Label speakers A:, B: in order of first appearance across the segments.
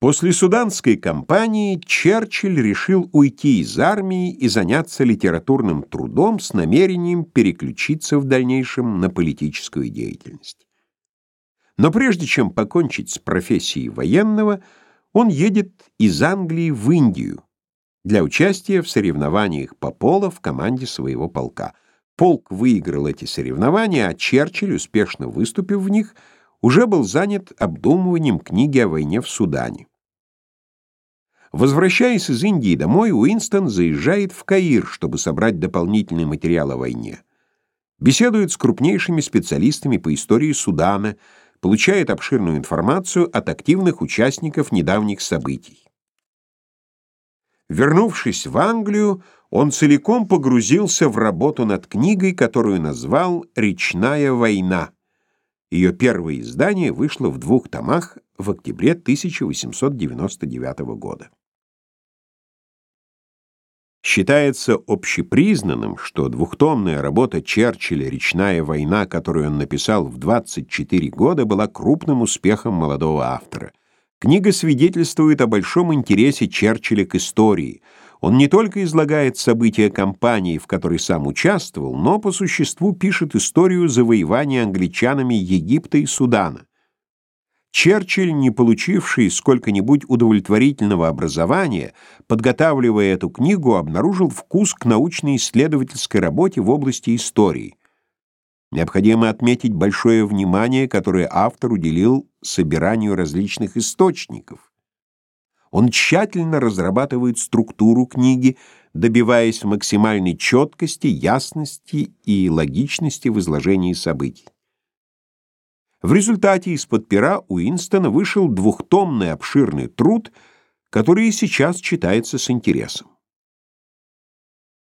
A: После суданской кампании Черчилль решил уйти из армии и заняться литературным трудом с намерением переключиться в дальнейшем на политическую деятельность. Но прежде чем покончить с профессией военного, он едет из Англии в Индию для участия в соревнованиях по поло в команде своего полка. Полк выиграл эти соревнования, а Черчилль, успешно выступив в них, уже был занят обдумыванием книги о войне в Судане. Возвращаясь из Индии домой, Уинстон заезжает в Каир, чтобы собрать дополнительный материал о войне. Беседует с крупнейшими специалистами по истории Судана, получает обширную информацию от активных участников недавних событий. Вернувшись в Англию, он целиком погрузился в работу над книгой, которую назвал «Речная война». Ее первое издание вышло в двух томах в октябре 1899 года. Считается общепризнанным, что двухтомная работа Черчилля «Речная война», которую он написал в 24 года, была крупным успехом молодого автора. Книга свидетельствует о большом интересе Черчилля к истории. Он не только излагает события кампании, в которой сам участвовал, но по существу пишет историю завоевания англичанами Египта и Судана. Черчилль, не получивший сколько-нибудь удовлетворительного образования, подготавливая эту книгу, обнаружил вкус к научно-исследовательской работе в области истории. Необходимо отметить большое внимание, которое автор уделил собиранию различных источников. Он тщательно разрабатывает структуру книги, добиваясь максимальной четкости, ясности и логичности в изложении событий. В результате из-под пера Уинстона вышел двухтомный обширный труд, который и сейчас читается с интересом.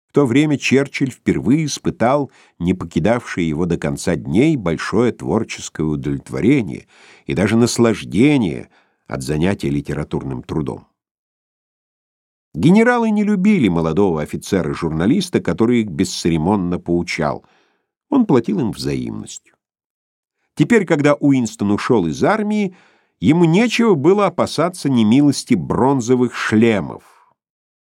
A: В то время Черчилль впервые испытал, не покидавшее его до конца дней, большое творческое удовлетворение и даже наслаждение от занятия литературным трудом. Генералы не любили молодого офицера-журналиста, который их бесцеремонно поучал. Он платил им взаимностью. Теперь, когда Уинстон ушел из армии, ему нечего было опасаться немилости бронзовых шлемов,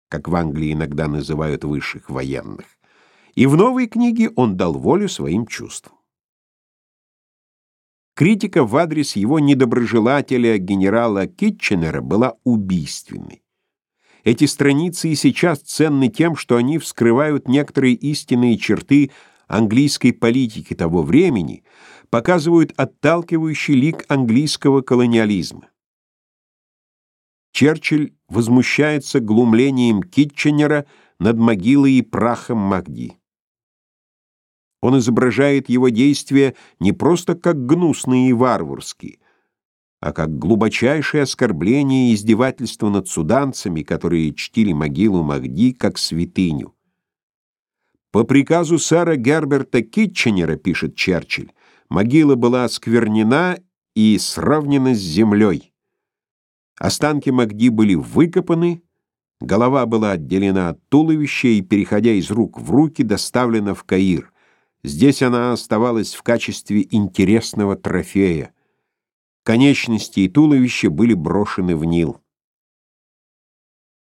A: как в Англии иногда называют высших военных. И в новой книге он дал волю своим чувствам. Критика в адрес его недоброжелателя генерала Китченера была убийственной. Эти страницы и сейчас ценны тем, что они вскрывают некоторые истинные черты английской политики того времени, показывают отталкивающий лик английского колониализма. Черчилль возмущается глумлением Китченера над могилой и прахом Магди. Он изображает его действия не просто как гнусные и варварские, а как глубочайшее оскорбление и издевательство над суданцами, которые чтили могилу Магди как святыню. По приказу сэра Герберта Китченера, пишет Черчилль, могила была осквернена и сравнена с землей. Останки Магди были выкопаны, голова была отделена от туловища и, переходя из рук в руки, доставлена в Каир. Здесь она оставалась в качестве интересного трофея. Конечности и туловище были брошены в Нил.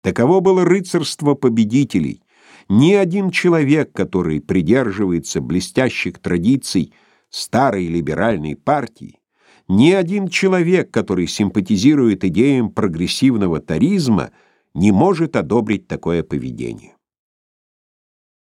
A: Таково было рыцарство победителей — ни один человек, который придерживается блестящих традиций старой либеральной партии, ни один человек, который симпатизирует идеям прогрессивного таризма, не может одобрить такое поведение.